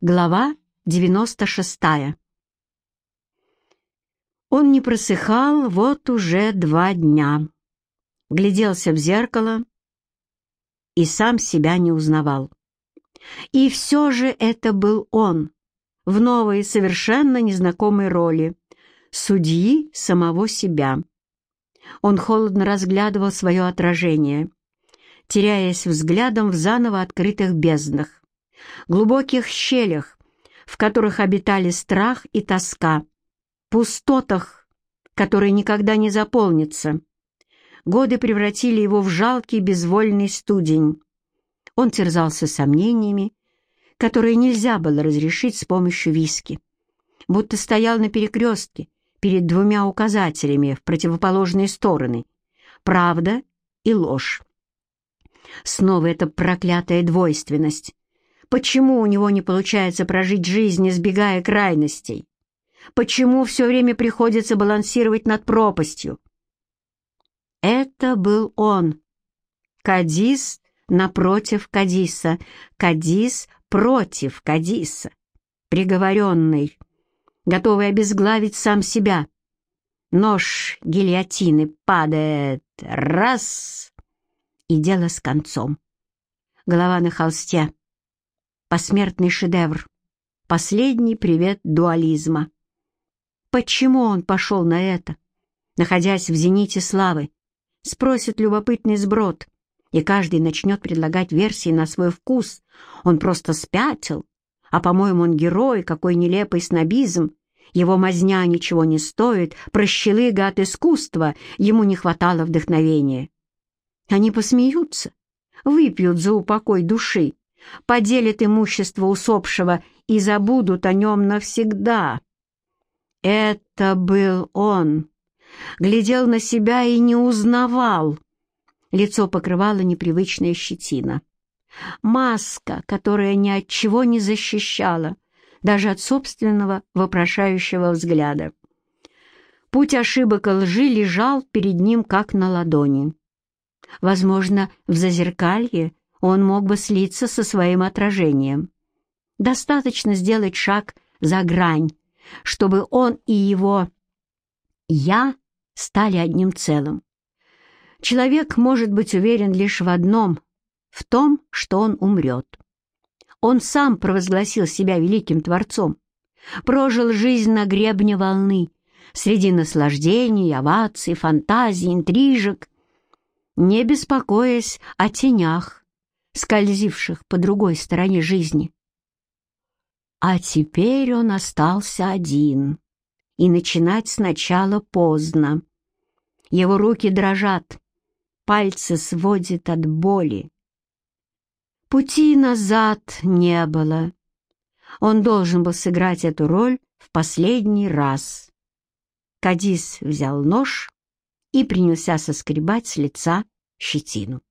Глава 96. Он не просыхал вот уже два дня. Гляделся в зеркало и сам себя не узнавал. И все же это был он, в новой, совершенно незнакомой роли, судьи самого себя. Он холодно разглядывал свое отражение, теряясь взглядом в заново открытых безднах глубоких щелях, в которых обитали страх и тоска, пустотах, которые никогда не заполнятся. Годы превратили его в жалкий безвольный студень. Он терзался сомнениями, которые нельзя было разрешить с помощью виски. Будто стоял на перекрестке перед двумя указателями в противоположные стороны — правда и ложь. Снова эта проклятая двойственность, Почему у него не получается прожить жизнь, избегая крайностей? Почему все время приходится балансировать над пропастью? Это был он. Кадис напротив Кадиса, Кадис против Кадиса, приговоренный, готовый обезглавить сам себя. Нож гильотины падает раз, и дело с концом. Голова на холсте, посмертный шедевр, последний привет дуализма. Почему он пошел на это, находясь в зените славы? Спросит любопытный сброд, и каждый начнет предлагать версии на свой вкус. Он просто спятил, а, по-моему, он герой, какой нелепый снобизм. Его мазня ничего не стоит, прощелыга от искусства, ему не хватало вдохновения. Они посмеются, выпьют за упокой души, поделят имущество усопшего и забудут о нем навсегда. Это был он. Глядел на себя и не узнавал. Лицо покрывало непривычная щетина. Маска, которая ни от чего не защищала, даже от собственного вопрошающего взгляда. Путь ошибок и лжи лежал перед ним как на ладони. Возможно, в зазеркалье он мог бы слиться со своим отражением. Достаточно сделать шаг за грань, чтобы он и его «я» стали одним целым. Человек может быть уверен лишь в одном — в том, что он умрет. Он сам провозгласил себя великим Творцом, прожил жизнь на гребне волны, среди наслаждений, оваций, фантазий, интрижек, не беспокоясь о тенях, скользивших по другой стороне жизни. А теперь он остался один, и начинать сначала поздно. Его руки дрожат, пальцы сводят от боли. Пути назад не было. Он должен был сыграть эту роль в последний раз. Кадис взял нож и принялся соскребать с лица щетину.